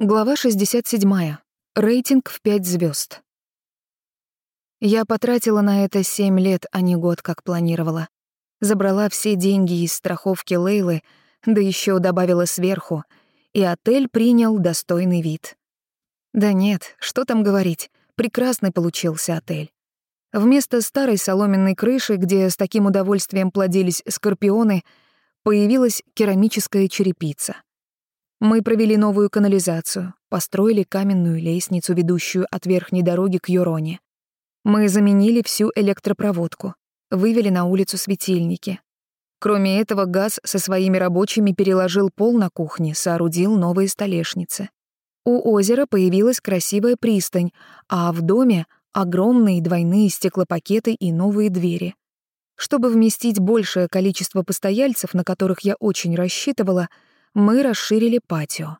Глава 67. Рейтинг в 5 звезд. Я потратила на это 7 лет, а не год, как планировала. Забрала все деньги из страховки Лейлы, да еще добавила сверху, и отель принял достойный вид. Да нет, что там говорить, прекрасный получился отель. Вместо старой соломенной крыши, где с таким удовольствием плодились скорпионы, появилась керамическая черепица — мы провели новую канализацию, построили каменную лестницу, ведущую от верхней дороги к Юроне. Мы заменили всю электропроводку, вывели на улицу светильники. Кроме этого, газ со своими рабочими переложил пол на кухне, соорудил новые столешницы. У озера появилась красивая пристань, а в доме — огромные двойные стеклопакеты и новые двери. Чтобы вместить большее количество постояльцев, на которых я очень рассчитывала — мы расширили патио.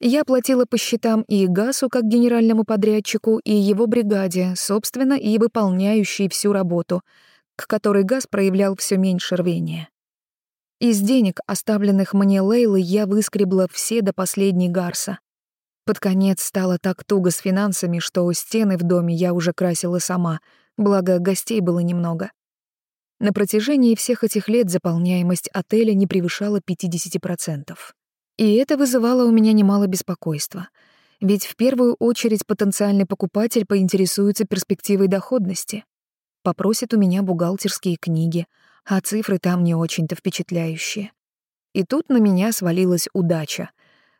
Я платила по счетам и Гасу как генеральному подрядчику, и его бригаде, собственно, и выполняющей всю работу, к которой Гас проявлял все меньше рвения. Из денег, оставленных мне Лейлой, я выскребла все до последней Гарса. Под конец стало так туго с финансами, что стены в доме я уже красила сама, благо гостей было немного. На протяжении всех этих лет заполняемость отеля не превышала 50%. И это вызывало у меня немало беспокойства. Ведь в первую очередь потенциальный покупатель поинтересуется перспективой доходности. Попросит у меня бухгалтерские книги, а цифры там не очень-то впечатляющие. И тут на меня свалилась удача.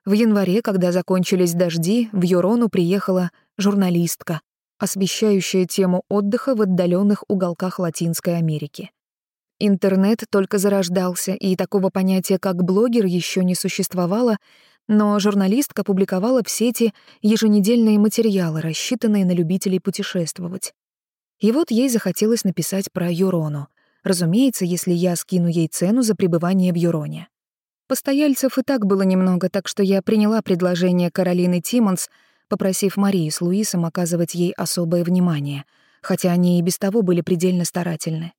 В январе, когда закончились дожди, в Юрону приехала журналистка, освещающая тему отдыха в отдаленных уголках Латинской Америки. Интернет только зарождался, и такого понятия, как блогер, еще не существовало, но журналистка публиковала в сети еженедельные материалы, рассчитанные на любителей путешествовать. И вот ей захотелось написать про Юрону. Разумеется, если я скину ей цену за пребывание в Юроне. Постояльцев и так было немного, так что я приняла предложение Каролины Тиммонс, попросив Марию с Луисом оказывать ей особое внимание, хотя они и без того были предельно старательны.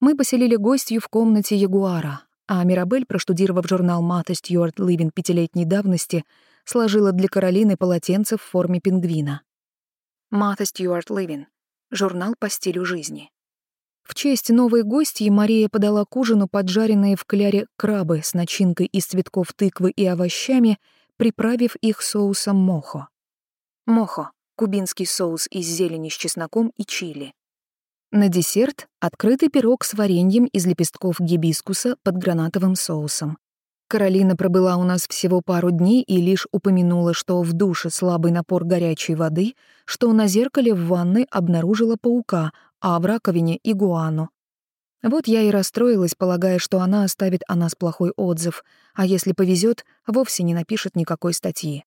Мы поселили гостью в комнате Ягуара, а Мирабель, проштудировав журнал Мата Стюарт Ливин пятилетней давности, сложила для Каролины полотенце в форме пингвина. Мата Стюарт Ливин. Журнал по стилю жизни. В честь новой гостьи Мария подала к ужину поджаренные в кляре крабы с начинкой из цветков тыквы и овощами, приправив их соусом мохо. Мохо — кубинский соус из зелени с чесноком и чили. На десерт — открытый пирог с вареньем из лепестков гибискуса под гранатовым соусом. Каролина пробыла у нас всего пару дней и лишь упомянула, что в душе слабый напор горячей воды, что на зеркале в ванной обнаружила паука, а в раковине — игуану. Вот я и расстроилась, полагая, что она оставит о нас плохой отзыв, а если повезет, вовсе не напишет никакой статьи.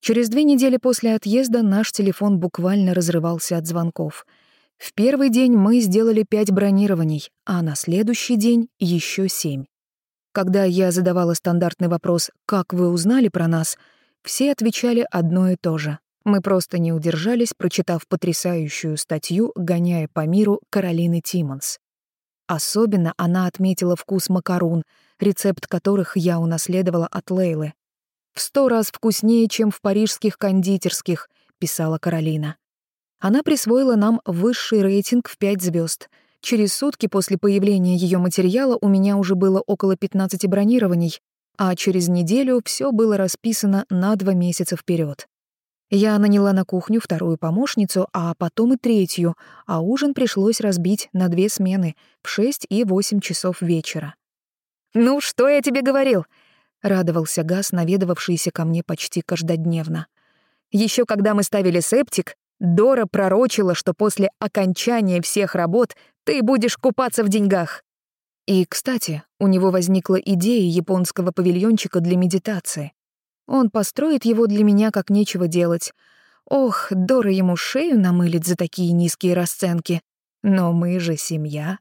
Через две недели после отъезда наш телефон буквально разрывался от звонков — в первый день мы сделали пять бронирований, а на следующий день еще семь. Когда я задавала стандартный вопрос «Как вы узнали про нас?», все отвечали одно и то же. Мы просто не удержались, прочитав потрясающую статью, гоняя по миру Каролины Тиммонс. Особенно она отметила вкус макарун, рецепт которых я унаследовала от Лейлы. «В сто раз вкуснее, чем в парижских кондитерских», — писала Каролина. Она присвоила нам высший рейтинг в 5 звезд. Через сутки после появления ее материала у меня уже было около 15 бронирований, а через неделю все было расписано на два месяца вперед. Я наняла на кухню вторую помощницу, а потом и третью, а ужин пришлось разбить на две смены в 6 и 8 часов вечера. «Ну, что я тебе говорил?» — радовался Газ, наведывавшийся ко мне почти каждодневно. Еще когда мы ставили септик, Дора пророчила, что после окончания всех работ ты будешь купаться в деньгах. И, кстати, у него возникла идея японского павильончика для медитации. Он построит его для меня как нечего делать. Ох, Дора ему шею намылит за такие низкие расценки. Но мы же семья.